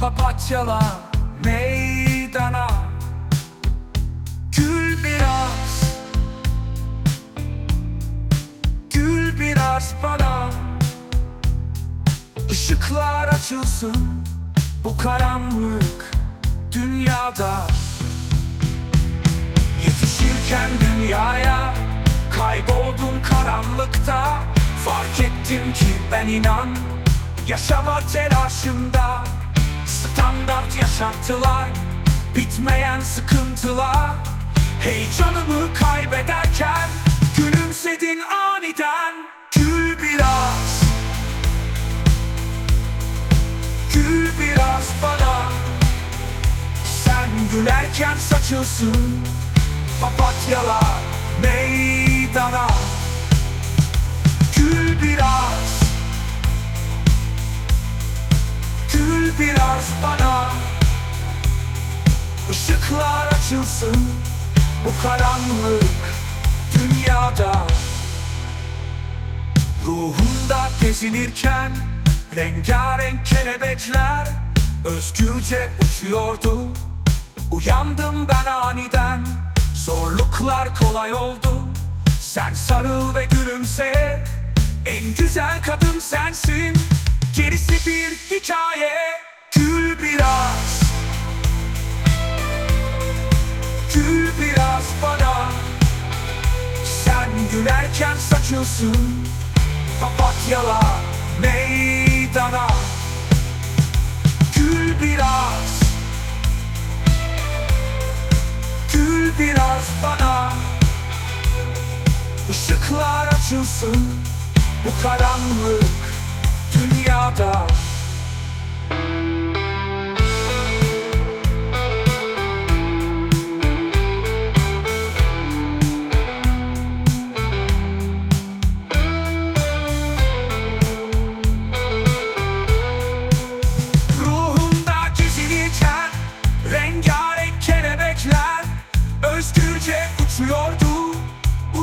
Papatyalar meydana. Gül biraz. Gül biraz bana. Işıklar açılsın. Bu karanlık dünyada. Yetişirken dünyaya Kayboldum karanlıkta. Fark ettim ki ben inan Yaşama telaşımda. Standart yaşantılar Bitmeyen sıkıntılar. Heyecanımı kaybederken Gülümsedin aniden. Gül biraz. Gül biraz bana. Sen gülerken saçılsın. Papatyalar meydana biraz bana. Işıklar açılsın Bu karanlık dünyada. Ruhumda gezinirken Rengarenk kelebekler Özgürce uçuyordu. Uyandım ben aniden Zorluklar kolay oldu. Sen sarıl ve gülümse En güzel kadın sensin. Gerisi bir hikaye Gül biraz bana. Sen gülerken saçılsın. Papatyalar meydana. Gül biraz. Gül biraz bana. Işıklar açılsın. Bu karanlık dünyada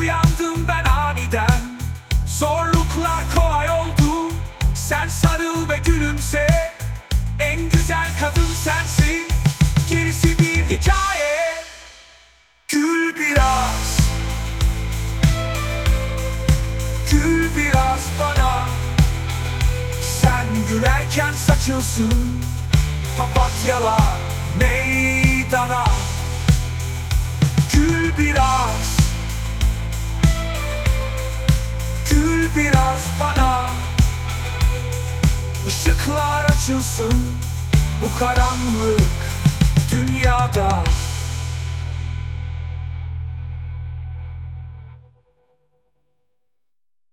Uyandım ben aniden. Zorluklar kolay oldu. Sen sarıl ve gülümse. En güzel kadın sensin. Gerisi bir hikaye. Gül biraz. Gül biraz bana. Sen gülerken saçılsın. Papatyalar meydana açılsın Bu karanlık dünyada